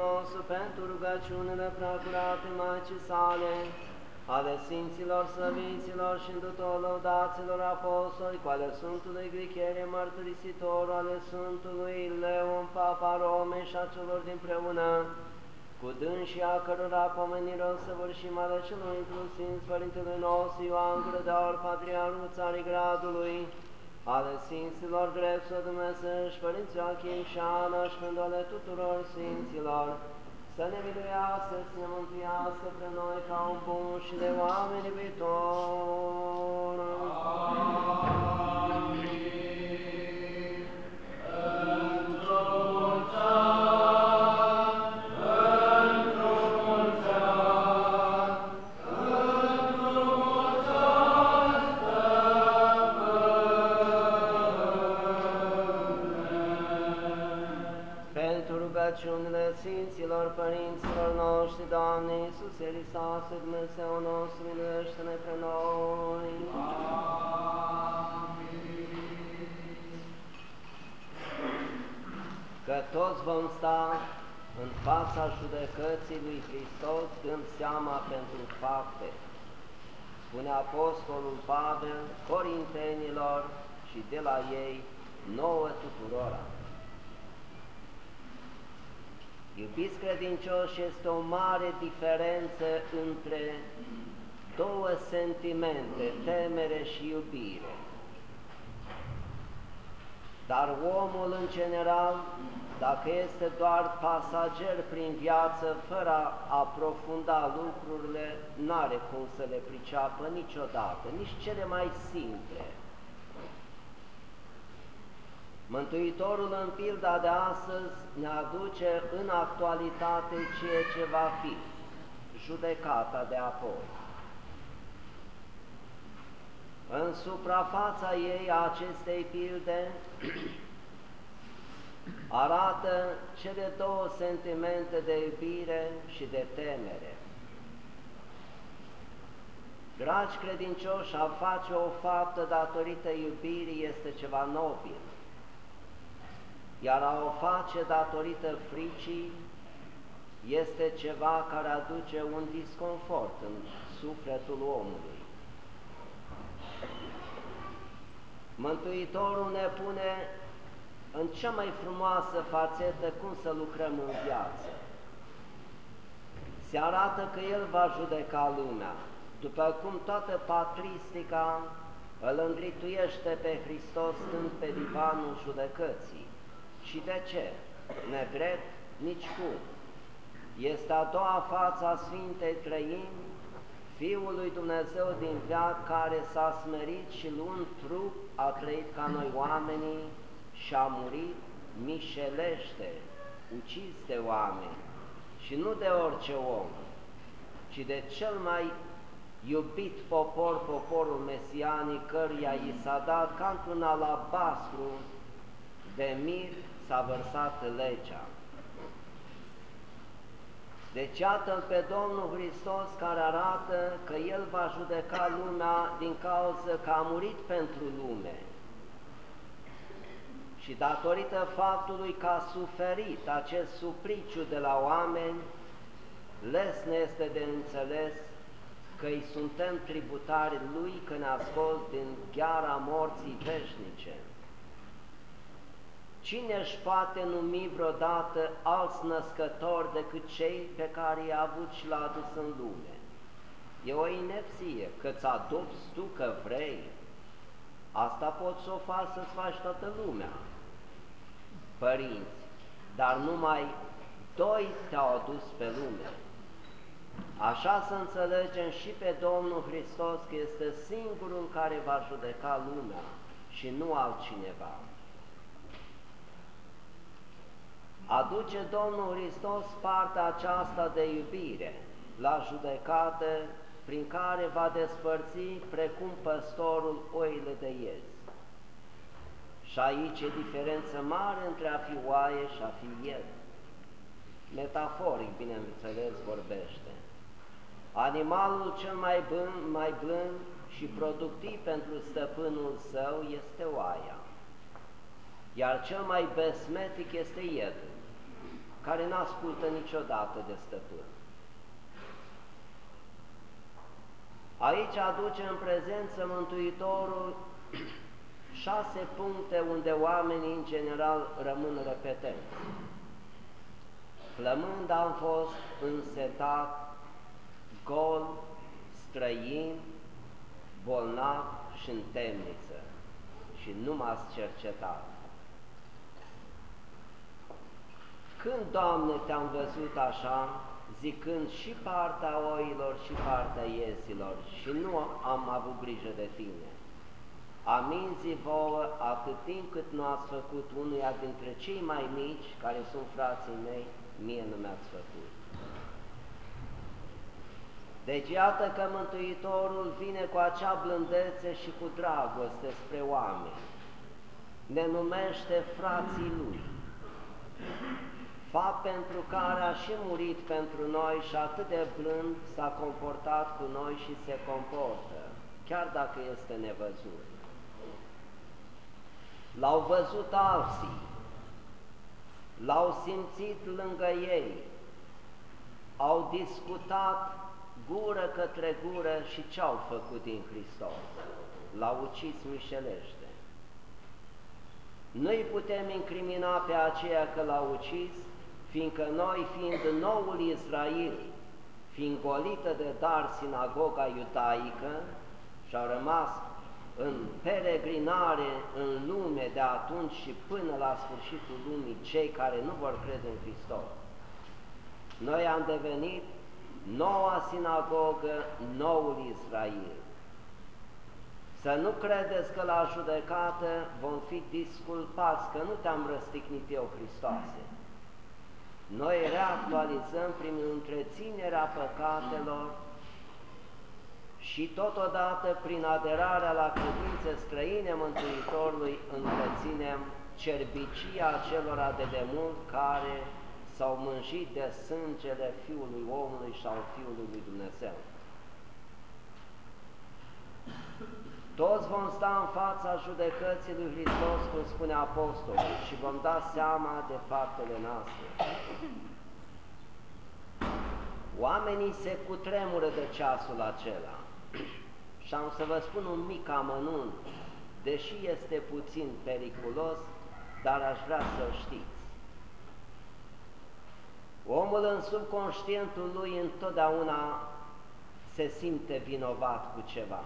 Dumnezeu nostru, pentru rugăciunile preacurate Maicii sale, ale Sfinților, Slăviților și îndutor lăudaților apostoli, cu ale Sfântului Gricherie Mărturisitor, ale Sfântului Leon, Papa Rome și a celor dinpreună, cu dânsii a cărora pomenirilor să vârșim ale celor inclusiv Părintelui nostru Ioan Grădaur, Patriarhul Țarii Gradului, ale Sfinților Dreptul Dumnezeu și Părinții Achim și Ana și ale tuturor Sfinților, să ne miluiască, să ne mântuiască pe noi ca un bun și de oameni iubitor. Amin. rugăciunile Sfinților Părinților noștri, Doamne Iisuse Hristos, Dumnezeu nostru, miluiește-ne pe noi. Că toți vom sta în fața judecății lui Hristos, dând seama pentru fapte. Spune Apostolul Pavel Corintenilor și de la ei nouă tuturora. Iubiți credincioși, este o mare diferență între două sentimente, temere și iubire. Dar omul, în general, dacă este doar pasager prin viață, fără a aprofunda lucrurile, n-are cum să le priceapă niciodată, nici cele mai simple. Mântuitorul în pilda de astăzi ne aduce în actualitate ceea ce va fi, judecata de apoi. În suprafața ei a acestei pilde arată cele două sentimente de iubire și de temere. Dragi credincioși, a face o faptă datorită iubirii este ceva nobil iar a o face datorită fricii este ceva care aduce un disconfort în sufletul omului. Mântuitorul ne pune în cea mai frumoasă fațetă cum să lucrăm în viață. Se arată că El va judeca lumea, după cum toată patristica îl îndrituiește pe Hristos stând pe divanul judecății. Și de ce? Nedrept? Nici cum. Este a doua față a Sfintei Trăimi, Fiul lui Dumnezeu din veac care s-a smerit și luând trup a trăit ca noi oamenii și a murit mișelește, ucis de oameni și nu de orice om, ci de cel mai iubit popor, poporul mesianic, căruia i s-a dat ca într-un alabastru de mir s-a vărsat legea. Deci iată pe Domnul Hristos care arată că El va judeca lumea din cauza că a murit pentru lume. Și datorită faptului că a suferit acest supliciu de la oameni, lesne este de înțeles că îi suntem tributari Lui că ne-a scos din gheara morții veșnice. Cine își poate numi vreodată alți născători decât cei pe care i-a avut și l-a adus în lume? E o inepție, că-ți adopți tu că vrei. Asta poți să o faci să-ți faci toată lumea, părinți, dar numai doi te-au adus pe lume. Așa să înțelegem și pe Domnul Hristos că este singurul care va judeca lumea și nu altcineva. Aduce Domnul Hristos partea aceasta de iubire la judecată prin care va despărți precum păstorul oile de iez. Și aici e diferență mare între a fi oaie și a fi ied. Metaforic, bineînțeles, vorbește. Animalul cel mai blând, mai blând și productiv pentru stăpânul său este oaia, iar cel mai besmetic este iedul, care n-ascultă niciodată de stăpân. Aici aduce în prezență Mântuitorul șase puncte unde oamenii în general rămân repetenți. Flămând am fost însetat, gol, străin, bolnav și în temniță și nu m-ați cercetat. Când, Doamne, te-am văzut așa, zicând și partea oilor și partea iesilor și nu am avut grijă de tine. Aminzi vouă atât timp cât nu ați făcut unuia dintre cei mai mici, care sunt frații mei, mie nu mi-ați făcut. Deci iată că Mântuitorul vine cu acea blândețe și cu dragoste spre oameni. Ne numește frații Lui fapt pentru care a și murit pentru noi și atât de blând s-a comportat cu noi și se comportă, chiar dacă este nevăzut. L-au văzut alții, l-au simțit lângă ei, au discutat gură către gură și ce-au făcut din Hristos? L-au ucis mișelește. Nu-i putem incrimina pe aceea că l-au ucis, fiindcă noi, fiind noul Israel, fiind golită de dar sinagoga iudaică și au rămas în peregrinare în lume de atunci și până la sfârșitul lumii cei care nu vor crede în Hristos. Noi am devenit noua sinagogă, noul Israel. Să nu credeți că la judecată vom fi disculpați, că nu te-am răstignit eu, Hristoase noi reactualizăm prin întreținerea păcatelor și totodată prin aderarea la credințe străine Mântuitorului întreținem cerbicia celor de demult care s-au mânjit de sângele Fiului omului și al Fiului lui Dumnezeu. Toți vom sta în fața judecății lui Hristos, cum spune Apostolul, și vom da seama de faptele noastre. Oamenii se cutremură de ceasul acela și am să vă spun un mic amănunt, deși este puțin periculos, dar aș vrea să știți. Omul în subconștientul lui întotdeauna se simte vinovat cu ceva.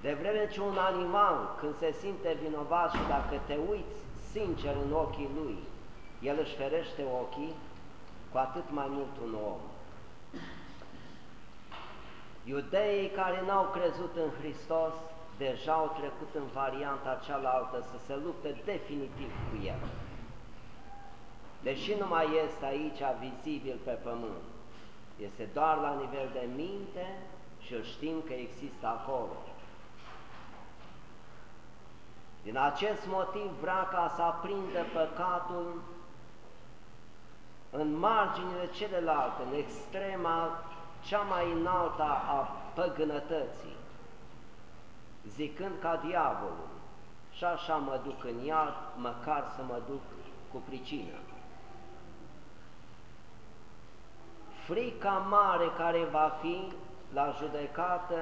De vreme ce un animal, când se simte vinovat și dacă te uiți sincer în ochii lui, el își ferește ochii, cu atât mai mult un om. Iudeii care n-au crezut în Hristos deja au trecut în varianta cealaltă să se lupte definitiv cu El. Deși nu mai este aici vizibil pe pământ, este doar la nivel de minte și îl știm că există acolo. Din acest motiv vrea ca să aprindă păcatul în marginile celelalte, în extrema cea mai înaltă a păgânătății, zicând ca diavolul, și așa mă duc în iad, măcar să mă duc cu pricină. Frica mare care va fi la judecată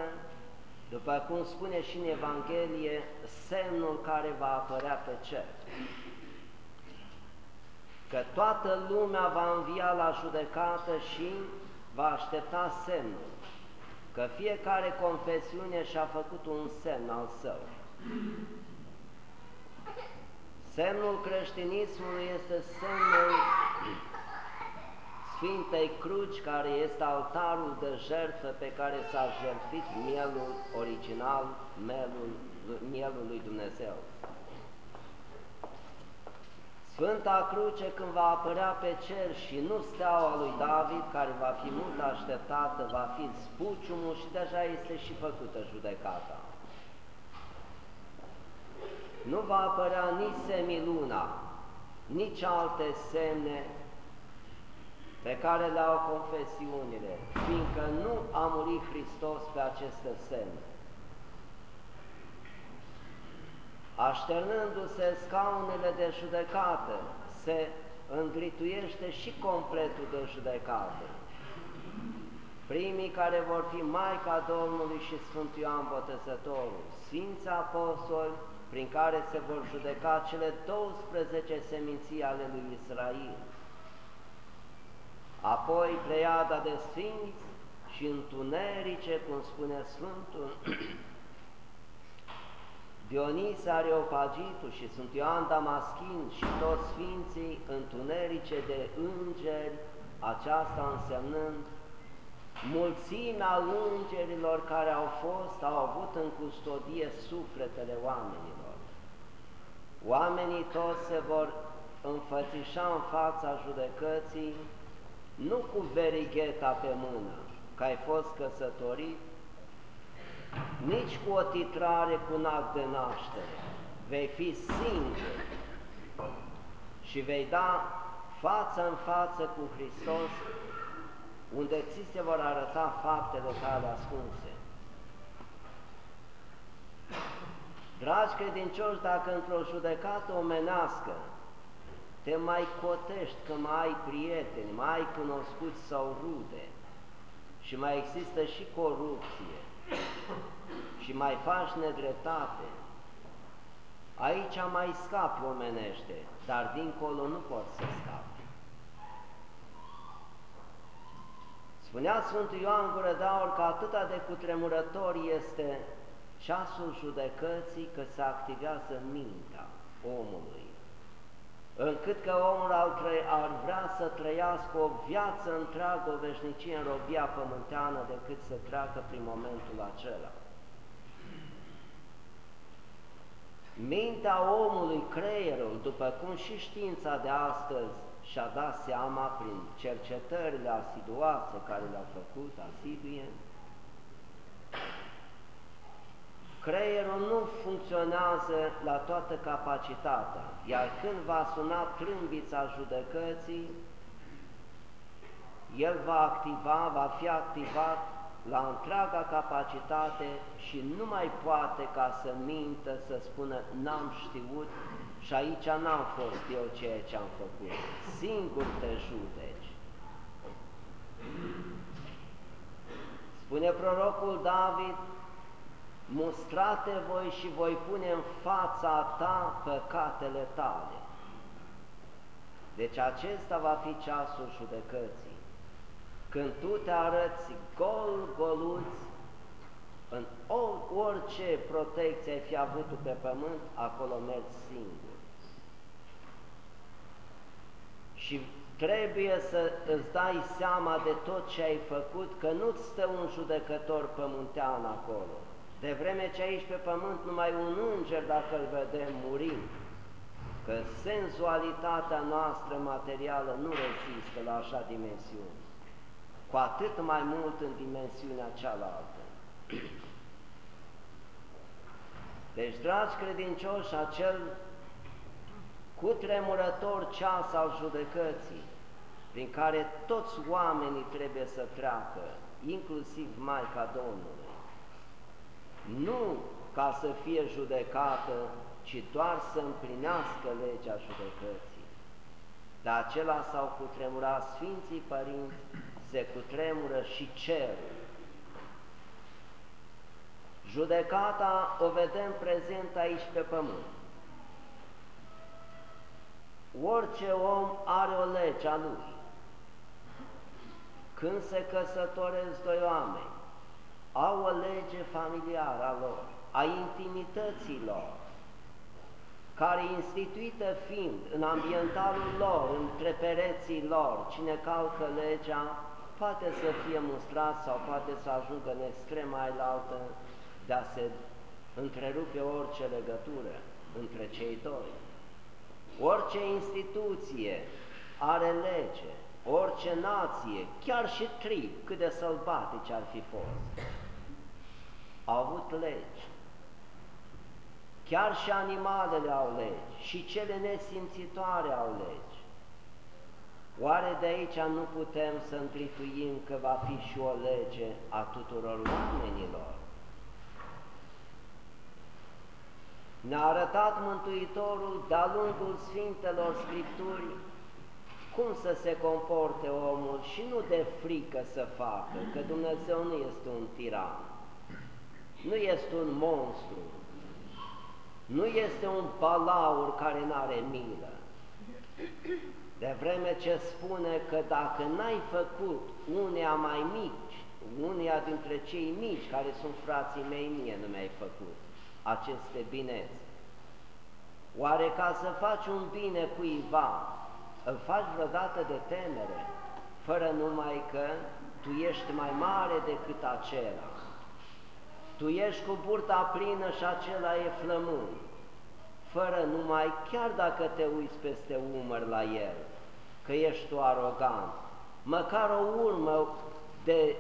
după cum spune și în Evanghelie, semnul care va apărea pe cer. Că toată lumea va învia la judecată și va aștepta semnul, că fiecare confesiune și-a făcut un semn al său. Semnul creștinismului este semnul Sfintei Cruci, care este altarul de jertfă pe care s-a jertfit mielul original, mielul, mielul lui Dumnezeu. Sfânta Cruce când va apărea pe cer și nu steaua lui David, care va fi mult așteptată, va fi spuciumul și deja este și făcută judecata. Nu va apărea nici semiluna, nici alte semne pe care le au confesiunile, fiindcă nu a murit Hristos pe aceste semne. Așternându-se scaunele de judecată, se îndrituiește și completul de judecată. Primii care vor fi Maica Domnului și Sfântul Ioan Botezătorul, Sfinții Apostoli, prin care se vor judeca cele 12 seminții ale lui Israel. Apoi pleiada de sfinți și întunerice, cum spune Sfântul, Dionisia Areopagitul și Sunt Ioan Damaschin și toți sfinții întunerice de îngeri, aceasta însemnând mulțimea îngerilor care au fost, au avut în custodie sufletele oamenilor. Oamenii toți se vor înfățișa în fața judecății, nu cu verigheta pe mână, că ai fost căsătorit, nici cu o titrare cu un act de naștere. Vei fi singur și vei da față în față cu Hristos, unde ți se vor arăta faptele tale ascunse. Dragi credincioși, dacă într-o judecată omenească te mai cotești că mai ai prieteni, mai ai cunoscuți sau rude. Și mai există și corupție, și mai faci nedreptate, aici mai scapi omenește, dar dincolo nu poți să scapi. Spunea Sfântul Ioan Gură de Aur că atâta de cutremurător este ceasul judecății că se activează mintea omului, încât că omul ar, ar vrea să trăiască o viață întreagă, o veșnicie în robia pământeană, decât să treacă prin momentul acela. Mintea omului, creierul, după cum și știința de astăzi și-a dat seama prin cercetările asiduoase care le-a făcut, asidue, creierul nu funcționează la toată capacitatea, iar când va suna trâmbița judecății, el va activa, va fi activat la întreaga capacitate și nu mai poate ca să mintă, să spună n-am știut și aici n-am fost eu ceea ce am făcut. Singur te judeci. Spune prorocul David, mustrate voi și voi pune în fața ta păcatele tale. Deci acesta va fi ceasul judecății, când tu te arăți gol, goluț, în orice protecție ai fi avut pe pământ, acolo mergi singur. Și trebuie să îți dai seama de tot ce ai făcut, că nu-ți stă un judecător pământean acolo, de vreme ce aici pe pământ numai un înger, dacă îl vedem, murim, că senzualitatea noastră materială nu rezistă la așa dimensiune, cu atât mai mult în dimensiunea cealaltă. Deci, dragi credincioși, acel cutremurător ceas al judecății, prin care toți oamenii trebuie să treacă, inclusiv Maica Domnului, nu ca să fie judecată, ci doar să împlinească legea judecății. De acela s-au cutremurat Sfinții Părinți, se cutremură și cerul. Judecata o vedem prezent aici pe pământ. Orice om are o lege a lui. Când se căsătoresc doi oameni, au o lege familiară a lor, a intimității lor, care instituită fiind în ambientalul lor, între pereții lor, cine calcă legea, poate să fie mustrat sau poate să ajungă în extrema ailaltă de a se întrerupe orice legătură între cei doi. orice instituție are lege, orice nație, chiar și trib, cât de sălbatici ar fi fost, au avut legi. Chiar și animalele au legi, și cele nesimțitoare au legi. Oare de aici nu putem să întrituim că va fi și o lege a tuturor oamenilor? Ne-a arătat Mântuitorul de-a lungul Sfintelor Scripturii cum să se comporte omul și nu de frică să facă, că Dumnezeu nu este un tiran, nu este un monstru, nu este un balaur care nu are milă. De vreme ce spune că dacă n-ai făcut uneia mai mici, uneia dintre cei mici care sunt frații mei, mie nu mi-ai făcut aceste bineți. Oare ca să faci un bine cuiva, îl faci vreodată de temere, fără numai că tu ești mai mare decât acela. Tu ești cu burta plină și acela e flământ, fără numai, chiar dacă te uiți peste umăr la el, că ești tu arogant, măcar o urmă de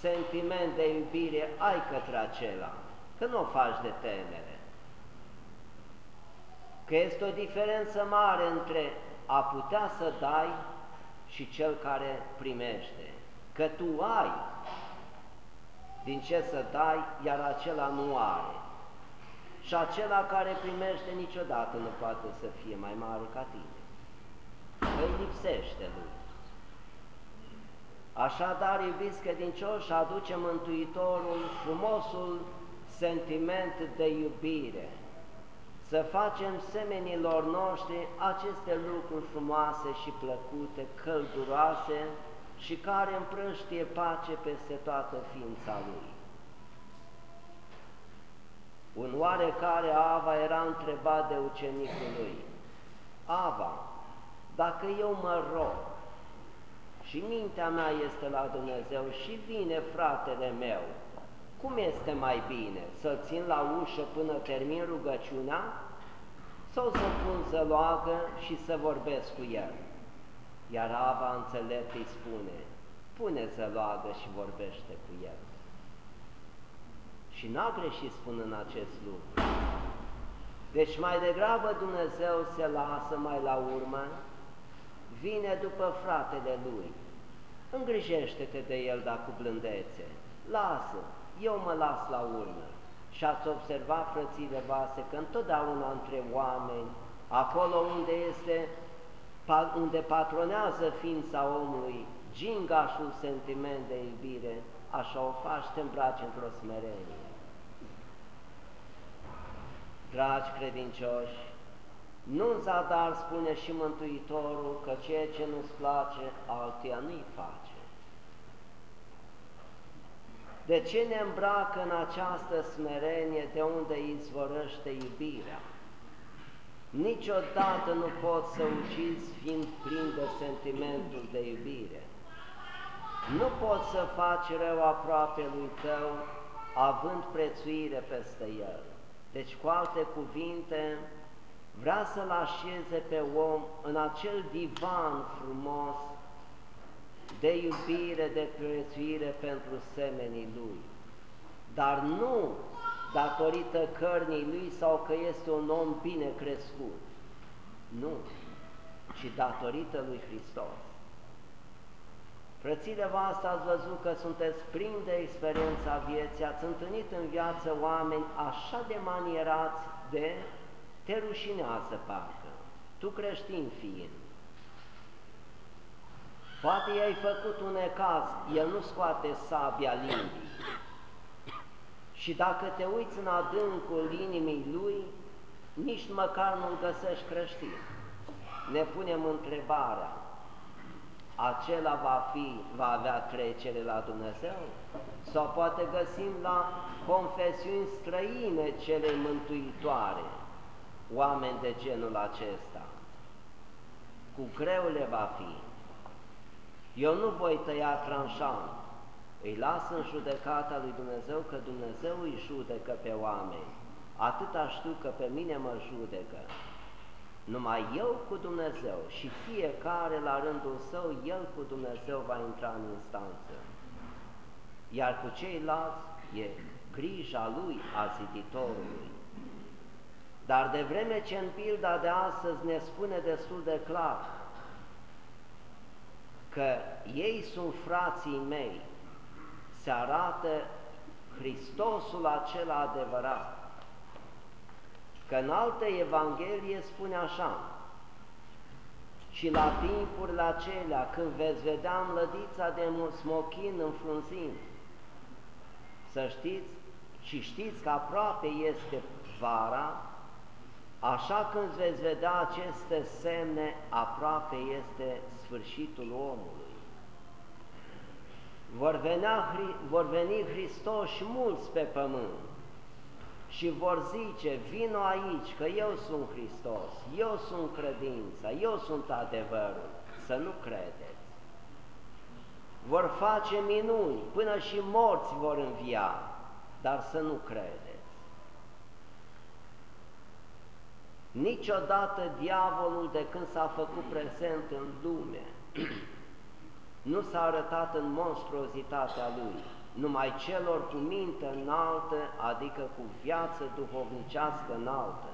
sentiment de iubire ai către acela, că nu o faci de temere. Că este o diferență mare între a putea să dai și cel care primește. Că tu ai din ce să dai, iar acela nu are. Și acela care primește niciodată nu poate să fie mai mare ca tine. Că îi lipsește lui. Așadar, iubiți credincioși, aduce Mântuitorul frumosul sentiment de iubire, să facem semenilor noștri aceste lucruri frumoase și plăcute, călduroase și care împrăștie pace peste toată ființa Lui. Un oarecare Ava era întrebat de ucenicul lui, Ava, dacă eu mă rog și mintea mea este la Dumnezeu și vine fratele meu, cum este mai bine? Să țin la ușă până termin rugăciunea sau să pun să loagă și să vorbesc cu el? Iar Ava înțelept îi spune, pune să loagă și vorbește cu el. Și n-a greșit spunând acest lucru. Deci mai degrabă Dumnezeu se lasă mai la urmă, vine după fratele lui, îngrijește-te de el, dar cu blândețe, lasă, eu mă las la urmă. Și ați observat, frățile voastre, că întotdeauna între oameni, acolo unde este, unde patronează ființa omului, gingașul sentiment de iubire, așa o faci, te îmbraci într-o smerenie. Dragi credincioși, nu în zadar spune și Mântuitorul că ceea ce nu-ți place, altuia nu-i face. De ce ne îmbracă în această smerenie de unde izvorăște iubirea? Niciodată nu poți să ucizi fiind plin de sentimentul de iubire. Nu poți să faci rău aproape lui tău având prețuire peste el. Deci, cu alte cuvinte, vrea să-l așeze pe om în acel divan frumos de iubire, de prețuire pentru semenii lui, dar nu datorită cărnii lui sau că este un om bine crescut, nu, ci datorită lui Hristos. Frățile voastre ați văzut că sunteți plin de experiența vieții, ați întâlnit în viață oameni așa de manierați de te rușinează parcă, tu creștin fiind, Poate i-ai făcut un ecaz, el nu scoate sabia limbii. Și dacă te uiți în adâncul inimii lui, nici măcar nu-l găsești creștin. Ne punem întrebarea, acela va fi, va avea trecere la Dumnezeu? Sau poate găsim la confesiuni străine cele mântuitoare, oameni de genul acesta? Cu greu le va fi. Eu nu voi tăia tranșant, îi las în judecata lui Dumnezeu, că Dumnezeu îi judecă pe oameni. Atâta știu că pe mine mă judecă. numai eu cu Dumnezeu și fiecare la rândul său, el cu Dumnezeu va intra în instanță. Iar cu ceilalți e grija lui a ziditorului. Dar de vreme ce în pilda de astăzi ne spune destul de clar că ei sunt frații mei, se arată Hristosul acela adevărat. Că în alte Evanghelie spune așa, și la timpurile acelea, când veți vedea mlădița de smochin înfrunzind, să știți și știți că aproape este vara, așa când veți vedea aceste semne, aproape este sfârșitul omului. Vor, venea, vor veni Hristos și mulți pe pământ și vor zice, vino aici că eu sunt Hristos, eu sunt credința, eu sunt adevărul, să nu credeți. Vor face minuni, până și morți vor învia, dar să nu credeți. Niciodată diavolul de când s-a făcut prezent în lume nu s-a arătat în monstruozitatea lui, numai celor cu minte înaltă, adică cu viață duhovnicească înaltă.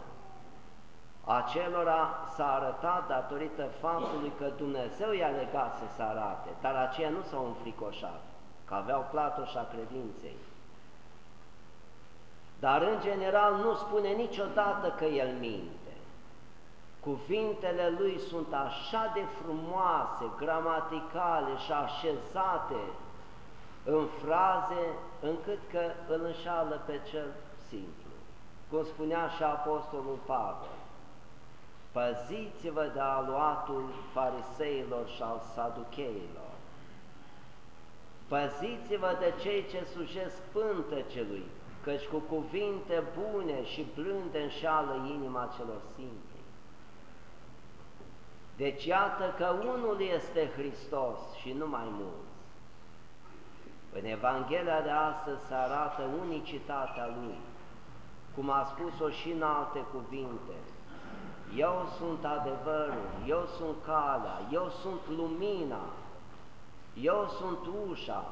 Acelora s-a arătat datorită faptului că Dumnezeu i-a legat să se arate, dar aceia nu s-au înfricoșat, că aveau platoșa credinței. Dar în general nu spune niciodată că el minte. Cuvintele lui sunt așa de frumoase, gramaticale și așezate în fraze, încât că îl înșală pe cel simplu. Cum spunea și Apostolul Pavel, păziți-vă de aluatul fariseilor și al saducheilor, păziți-vă de cei ce sujesc pântecelui, căci cu cuvinte bune și blânde înșală inima celor simpli. Deci iată că unul este Hristos și nu mai mulți. În Evanghelia de astăzi se arată unicitatea Lui, cum a spus-o și în alte cuvinte. Eu sunt adevărul, eu sunt calea, eu sunt lumina, eu sunt ușa.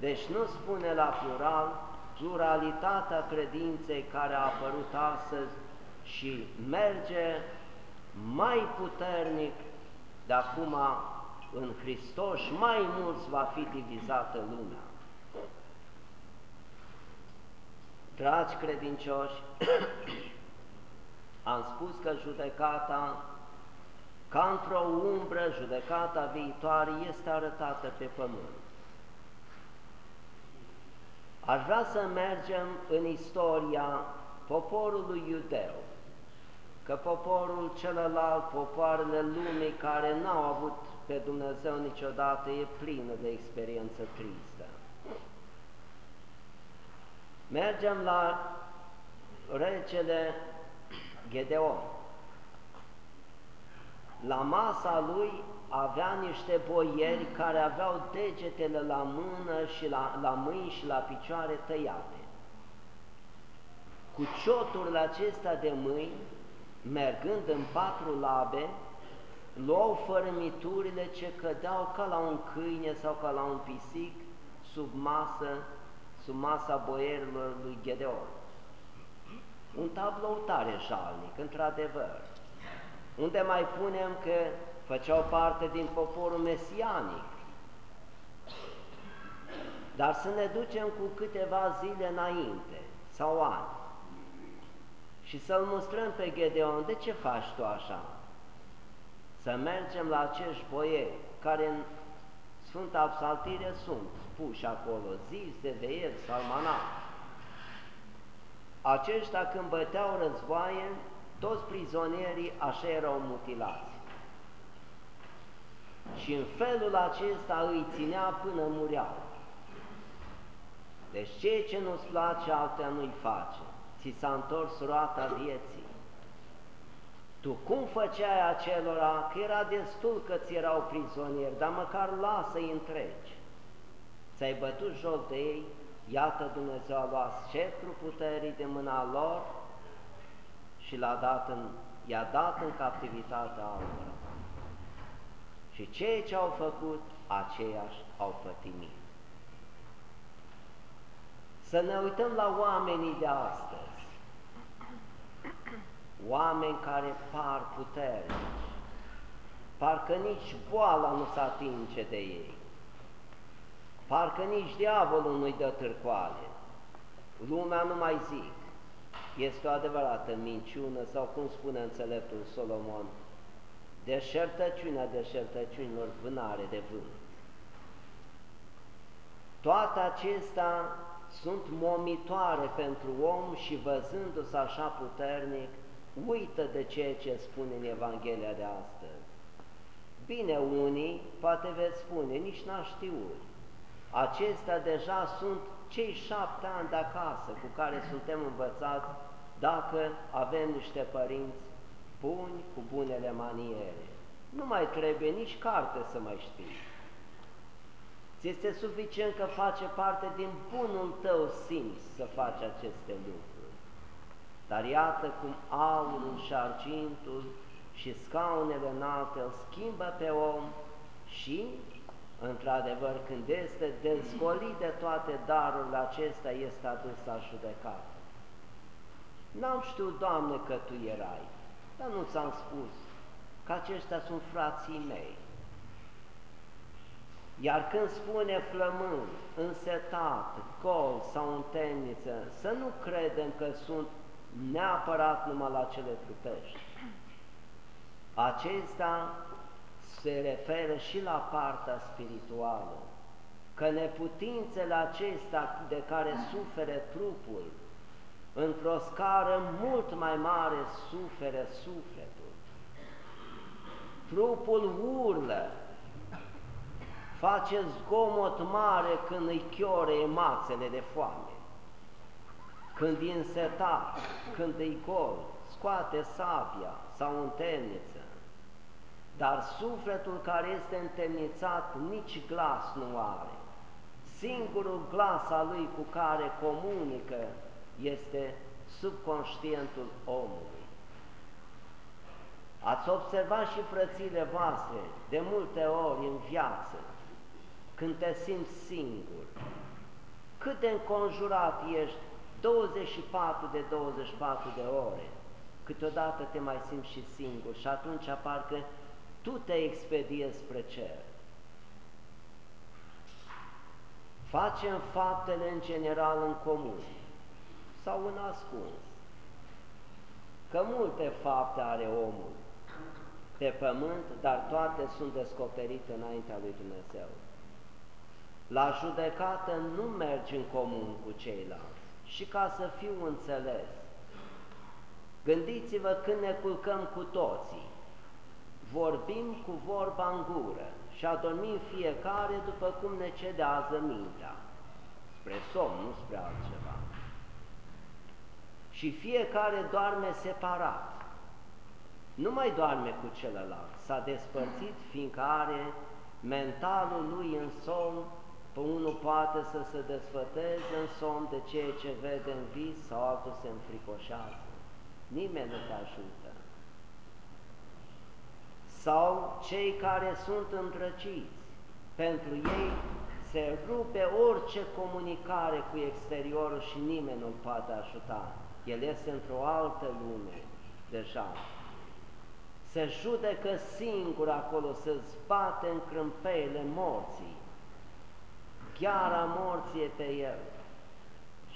Deci nu spune la plural pluralitatea credinței care a apărut astăzi și merge mai puternic de acum în Hristos, mai mulți va fi divizată lumea. Dragi credincioși, am spus că judecata, ca într-o umbră, judecata viitoare este arătată pe pământ. Aș vrea să mergem în istoria poporului iudeu că poporul celălalt, popoarele lumii care n-au avut pe Dumnezeu niciodată, e plină de experiență tristă. Mergem la regele Gedeon. La masa lui avea niște boieri care aveau degetele la mână și la, la mâini și la picioare tăiate. Cu cioturile acestea de mâini mergând în patru labe, luau fărâmiturile ce cădeau ca la un câine sau ca la un pisic sub masă, sub masa boierilor lui Gedeon. Un tablou tare jalnic, într-adevăr, unde mai punem că făceau parte din poporul mesianic. Dar să ne ducem cu câteva zile înainte sau ani și să-l mustrăm pe Gedeon, de ce faci tu așa? Să mergem la acești boieri care în Sfânta Psaltire sunt puși acolo, zis de veier, salmana. Aceștia când băteau războaie, toți prizonierii așa erau mutilați. Și în felul acesta îi ținea până mureau. Deci ceea ce nu-ți place, altea nu-i face ți s-a întors roata vieții. Tu cum făceai acelora, că era destul că ți erau prizonieri, dar măcar lasă-i întregi. Ți-ai bătut joc de ei, iată Dumnezeu a luat sceptrul puterii de mâna lor și l-a dat în, i-a dat în captivitatea altora. Și cei ce au făcut, aceiași au pătimit. Să ne uităm la oamenii de astăzi, oameni care par puternici, parcă nici boala nu se atinge de ei, parcă nici diavolul nu-i dă târcoale. Lumea nu mai zic, este o adevărată minciună sau cum spune înțeleptul Solomon, deșertăciunea deșertăciunilor, vânare de vânt. Toate acestea sunt momitoare pentru om și văzându-se așa puternic, uită de ceea ce spune în Evanghelia de astăzi. Bine, unii poate veți spune, nici n-a știut. Acestea deja sunt cei șapte ani de acasă cu care suntem învățați dacă avem niște părinți buni cu bunele maniere. Nu mai trebuie nici carte să mai știi. Ți este suficient că face parte din bunul tău simț să faci aceste lucruri. Dar iată cum aurul și argintul și scaunele înalte îl schimbă pe om și, într-adevăr, când este dezgolit de toate darurile acestea, este adus la judecată. N-am știut, Doamne, că Tu erai, dar nu ți-am spus că aceștia sunt frații mei. Iar când spune flământ, însetat, gol sau în temniță, să nu credem că sunt neapărat numai la cele trupești. Acesta se referă și la partea spirituală, că neputințele acestea de care sufere trupul, într-o scară mult mai mare sufere sufletul. Trupul urlă, face zgomot mare când îi chiore mațele de foame, când e însetat, când îi gol, scoate sabia sau în temniță, dar sufletul care este întemnițat nici glas nu are. Singurul glas al lui cu care comunică este subconștientul omului. Ați observat și frățile voastre de multe ori în viață, când te simți singur, cât de înconjurat ești 24 de 24 de ore, câteodată te mai simți și singur și atunci parcă tu te expediezi spre cer. Facem faptele în general în comun sau în ascuns, că multe fapte are omul pe pământ, dar toate sunt descoperite înaintea lui Dumnezeu. La judecată nu mergi în comun cu ceilalți și ca să fiu înțeles, gândiți-vă când ne culcăm cu toții, vorbim cu vorba în gură și adormim fiecare după cum ne cedează mintea, spre somn, nu spre altceva. Și fiecare doarme separat, nu mai doarme cu celălalt, s-a despărțit fiindcă are mentalul lui în somn unul poate să se desfăteze în somn de ceea ce vede în vis sau altul se înfricoșează. Nimeni nu te ajută. Sau cei care sunt îndrăciți, pentru ei se rupe orice comunicare cu exteriorul și nimeni nu-l poate ajuta. El este într-o altă lume deja. Se judecă singur acolo, se zbate în crâmpeile morții chiara morție pe el.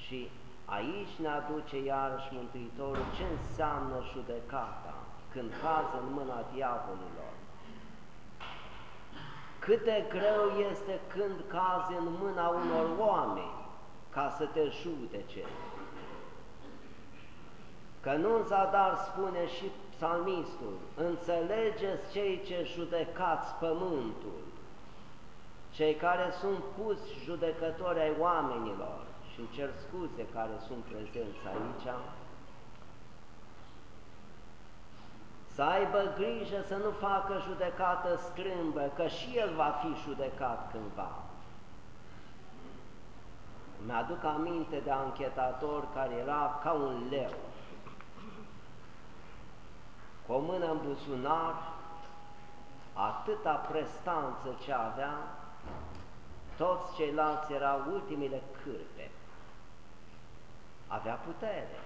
Și aici ne aduce iarăși Mântuitorul ce înseamnă judecata când cază în mâna diavolilor. Cât de greu este când cazi în mâna unor oameni ca să te judece. Că nu în zadar spune și psalmistul, înțelegeți cei ce judecați pământul, cei care sunt puși judecători ai oamenilor, și îmi cer scuze care sunt prezenți aici, să aibă grijă să nu facă judecată strâmbă, că și el va fi judecat cândva. Mi-aduc aminte de anchetator care era ca un leu. cu o mână în buzunar, atâta prestanță ce avea, toți ceilalți erau ultimile cârpe. Avea putere.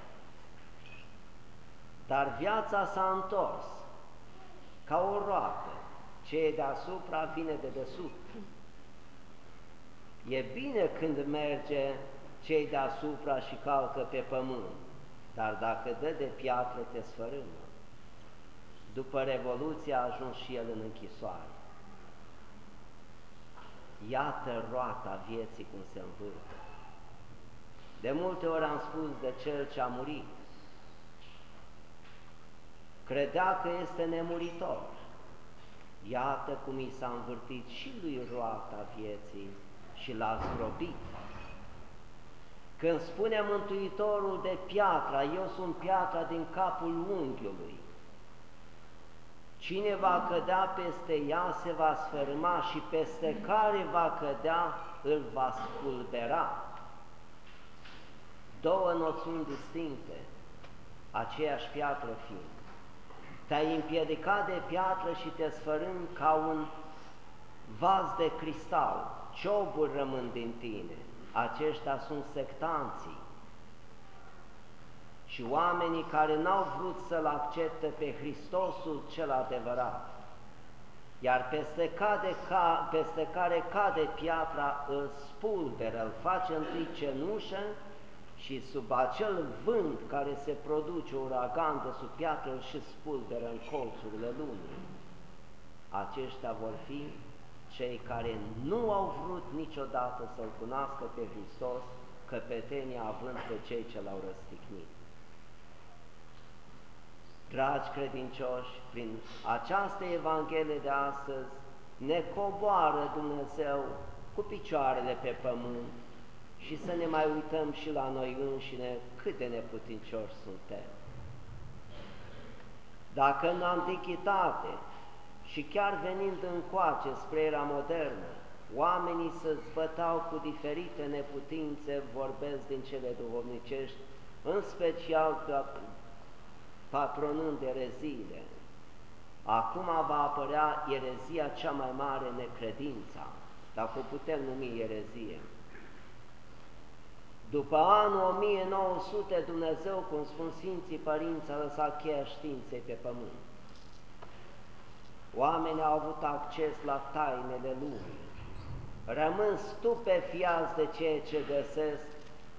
Dar viața s-a întors ca o roată. Ce e deasupra vine de desubt. E bine când merge cei deasupra și calcă pe pământ, dar dacă dă de piatră, te sfărâmă. După Revoluție a ajuns și el în închisoare. Iată roata vieții cum se învârte. De multe ori am spus de cel ce a murit. Credea că este nemuritor. Iată cum i s-a învârtit și lui roata vieții și l-a zdrobit. Când spune Mântuitorul de piatra, eu sunt piatra din capul unghiului, Cine va cădea peste ea se va sfârma și peste care va cădea îl va spulbera. Două noțiuni distincte, aceeași piatră fiind. Te-ai împiedicat de piatră și te sfărâm ca un vas de cristal, cioburi rămân din tine, aceștia sunt sectanții, și oamenii care n-au vrut să-L accepte pe Hristosul cel adevărat, iar peste, cade, ca, peste care cade piatra îl spulberă, îl face întâi cenușă și sub acel vânt care se produce uragan de sub piatră îl și spulberă în colțurile lumii. Aceștia vor fi cei care nu au vrut niciodată să-L cunoască pe Hristos, căpetenia având pe cei ce L-au răstignit. Dragi credincioși, prin această Evanghelie de astăzi ne coboară Dumnezeu cu picioarele pe pământ și să ne mai uităm și la noi înșine cât de neputincioși suntem. Dacă în antichitate și chiar venind încoace spre era modernă, oamenii se zbătau cu diferite neputințe, vorbesc din cele duhovnicești, în special patronând ereziile. Acum va apărea erezia cea mai mare, necredința, dacă o putem numi erezie. După anul 1900, Dumnezeu, cum spun Sfinții Părinți, a lăsat cheia științei pe pământ. Oamenii au avut acces la tainele lumii, rămân stupefiați de ceea ce găsesc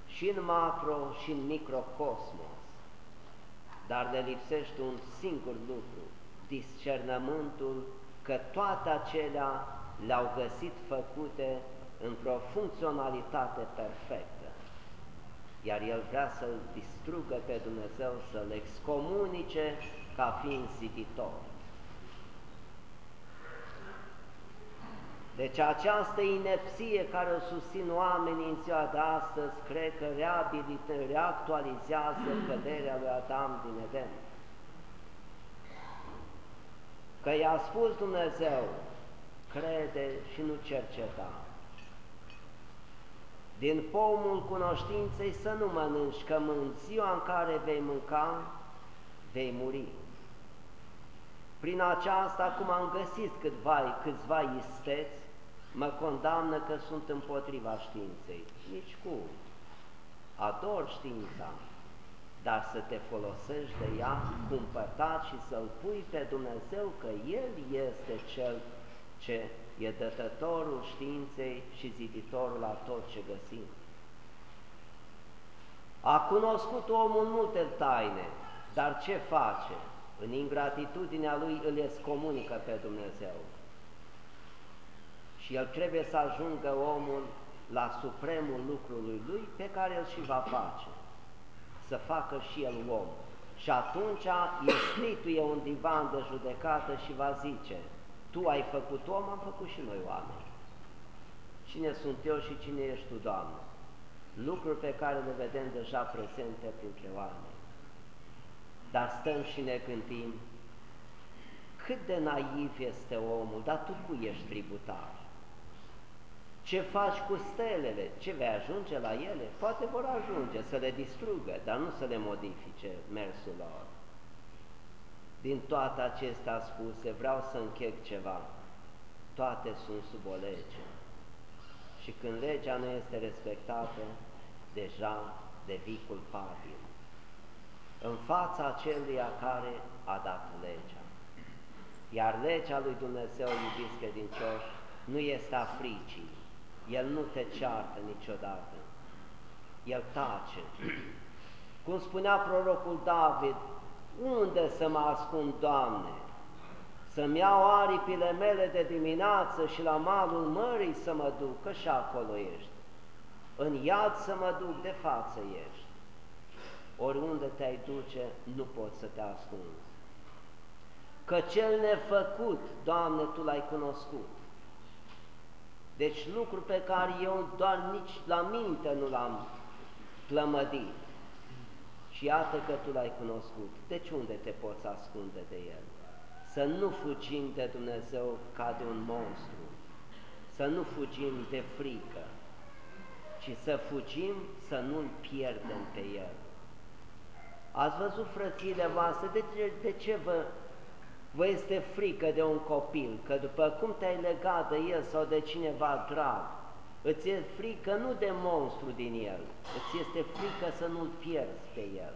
și în macro și în microcosmos dar le lipsește un singur lucru, discernământul că toate acelea le-au găsit făcute într-o funcționalitate perfectă. Iar el vrea să-l distrugă pe Dumnezeu, să-l excomunice ca fiind ziditor. Deci această inepție care o susțin oamenii în ziua de astăzi, cred că reactualizează căderea lui Adam din Eden. Că i-a spus Dumnezeu, crede și nu cerceta. Din pomul cunoștinței să nu mănânci, că în ziua în care vei mânca, vei muri. Prin aceasta, cum am găsit câțiva, câțiva isteți, mă condamnă că sunt împotriva științei. Nici cum. Ador știința, dar să te folosești de ea cumpătat și să-L pui pe Dumnezeu că El este Cel ce e dătătorul științei și ziditorul la tot ce găsim. A cunoscut omul multe taine, dar ce face? În ingratitudinea lui îl excomunică pe Dumnezeu și el trebuie să ajungă omul la supremul lucrului lui pe care el și va face, să facă și el om. Și atunci instituie un divan de judecată și va zice, Tu ai făcut om, am făcut și noi oameni. Cine sunt eu și cine ești Tu, Doamne? Lucruri pe care le vedem deja prezente printre oameni. Dar stăm și ne gândim, cât de naiv este omul, dar tu cu ești tributar? Ce faci cu stelele? Ce vei ajunge la ele? Poate vor ajunge să le distrugă, dar nu să le modifice mersul lor. din toate acestea spuse, vreau să încheg ceva. Toate sunt sub o lege. Și când legea nu este respectată, deja devii culpabil. În fața aceluia care a dat legea. Iar legea lui Dumnezeu, iubiți credincioși, nu este a fricii. El nu te ceartă niciodată. El tace. Cum spunea prorocul David, unde să mă ascund, Doamne? Să-mi iau aripile mele de dimineață și la malul mării să mă duc, că și acolo ești. În iad să mă duc, de față ești. Oriunde te-ai duce, nu poți să te ascunzi. Că cel nefăcut, Doamne, Tu l-ai cunoscut. Deci lucru pe care eu doar nici la minte nu l-am plămădit. Și iată că Tu l-ai cunoscut. Deci unde te poți ascunde de El? Să nu fugim de Dumnezeu ca de un monstru, să nu fugim de frică, ci să fugim să nu-L pierdem pe El. Ați văzut, frățile voastre, de ce, de ce vă, vă este frică de un copil? Că după cum te-ai legat de el sau de cineva drag, îți e frică nu de monstru din el, îți este frică să nu-l pierzi pe el.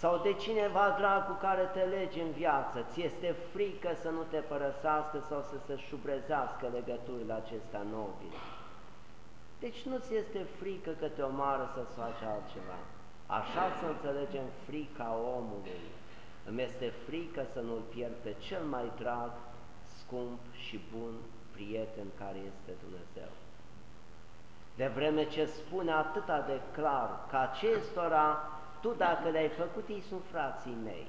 Sau de cineva drag cu care te legi în viață, ți este frică să nu te părăsească sau să se șubrezească legăturile acestea nobile. Deci nu ți este frică că te omoară să-ți faci altceva. Așa să înțelegem frica omului. Îmi este frică să nu-l pierd pe cel mai drag, scump și bun prieten care este Dumnezeu. De vreme ce spune atâta de clar că acestora, tu dacă le-ai făcut, ei sunt frații mei.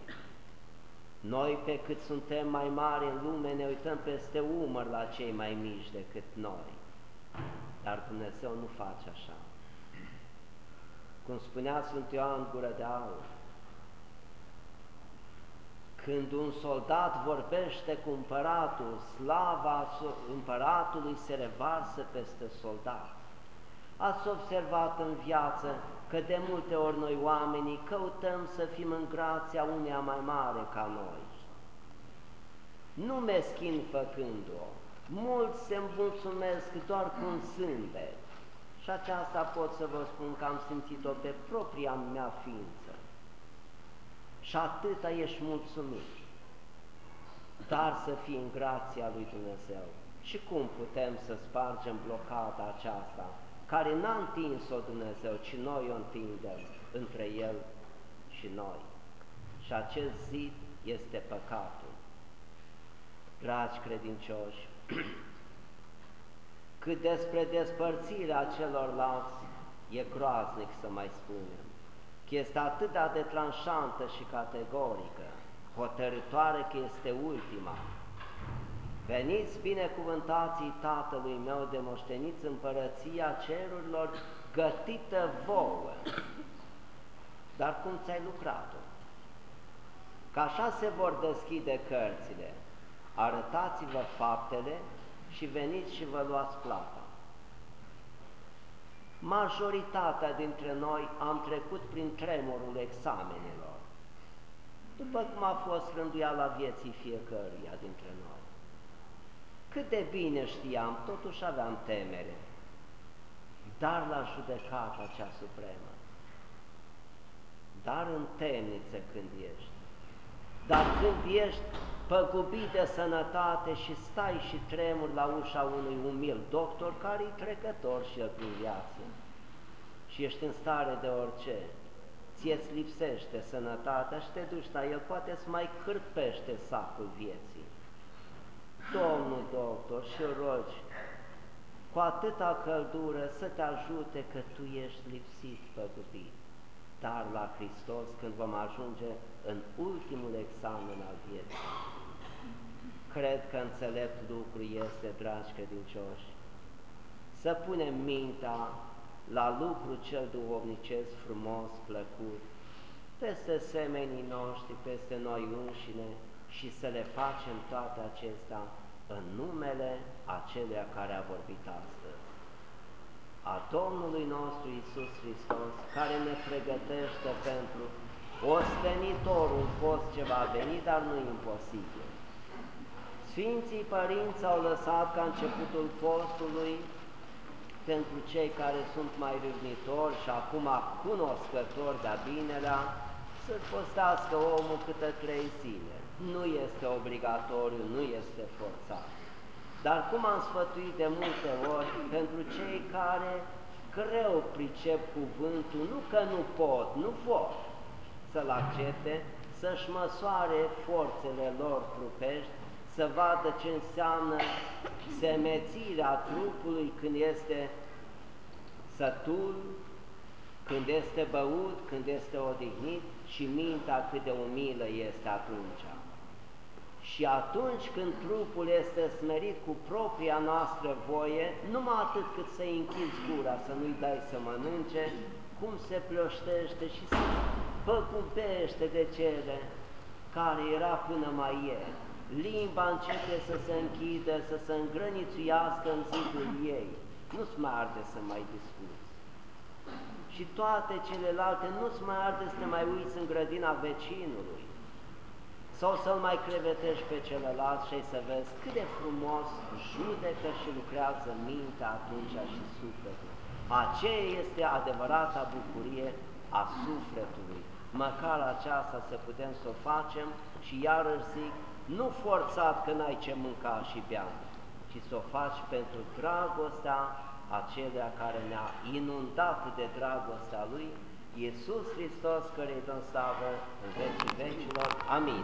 Noi, pe cât suntem mai mari în lume, ne uităm peste umăr la cei mai mici decât noi. Dar Dumnezeu nu face așa. Cum spunea Sfânt Ioan Gură de Aur, când un soldat vorbește cu împăratul, slava împăratului se revarsă peste soldat. Ați observat în viață că de multe ori noi oamenii căutăm să fim în grația uneia mai mare ca noi. Nu meschin făcând-o, mulți se mulțumesc doar cu un sâmbet și aceasta pot să vă spun că am simțit-o pe propria mea ființă. Și atâta ești mulțumit, dar să fii în grația lui Dumnezeu. Și cum putem să spargem blocada aceasta, care n-a întins-o Dumnezeu, ci noi o întindem între El și noi. Și acest zid este păcatul. Dragi credincioși, cât despre despărțirea celorlalți, e groaznic să mai spunem, că este atât de tranșantă și categorică, hotărătoare că este ultima. Veniți binecuvântații Tatălui meu de moșteniți împărăția cerurilor gătită vouă. Dar cum ți-ai lucrat-o? Că așa se vor deschide cărțile. Arătați-vă faptele și veniți și vă luați plata. Majoritatea dintre noi am trecut prin tremurul examenelor, după cum a fost rânduiala vieții fiecăruia dintre noi. Cât de bine știam, totuși aveam temere, dar la judecata cea supremă, dar în temniță când ești, dar când ești păgubit de sănătate și stai și tremuri la ușa unui umil doctor care e trecător și el prin viață și ești în stare de orice, ție-ți lipsește sănătatea și te duci la el, poate să mai cârpește sacul vieții. Domnul doctor și rogi cu atâta căldură să te ajute că tu ești lipsit, păgubit. Dar la Hristos, când vom ajunge în ultimul examen al vieții, cred că înțelept lucru este, dragi credincioși, să punem mintea la lucru cel duhovnicesc frumos, plăcut, peste semenii noștri, peste noi înșine și să le facem toate acestea în numele acelea care a vorbit astăzi, a Domnului nostru Isus Hristos, care ne pregătește pentru ostenitorul post ce va veni, dar nu imposibil. Sfinții părinți au lăsat ca începutul postului pentru cei care sunt mai râvnitori și acum cunoscători de binelea, să postească omul câte trei zile. Nu este obligatoriu, nu este forțat. Dar cum am sfătuit de multe ori, pentru cei care greu pricep cuvântul, nu că nu pot, nu vor să-l accepte, să-și măsoare forțele lor trupești, să vadă ce înseamnă semețirea trupului când este sătul, când este băut, când este odihnit și mintea cât de umilă este atunci. Și atunci când trupul este smerit cu propria noastră voie, numai atât cât să-i închizi gura, să nu-i dai să mănânce, cum se plăștește și se păcumpește de cele care era până mai ieri. Limba începe să se închidă, să se îngrănițuiască în zidul ei. Nu-ți mai arde să mai discuți. Și toate celelalte nu-ți mai arde să te mai uiți în grădina vecinului sau să-l mai crevetești pe celălalt și să vezi cât de frumos judecă și lucrează mintea atunci și sufletul. Aceea este adevărata bucurie a sufletului. Măcar aceasta să putem să o facem și iarăși zic, nu forțat că n-ai ce mânca și bea, ci să o faci pentru dragostea acelea care ne-a inundat de dragostea Lui, Iisus Hristos, care îi dăm slavă în vecii vecilor. Amin.